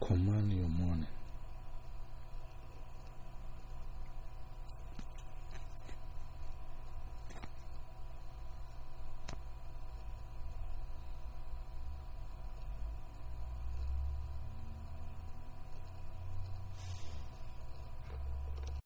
command your morning.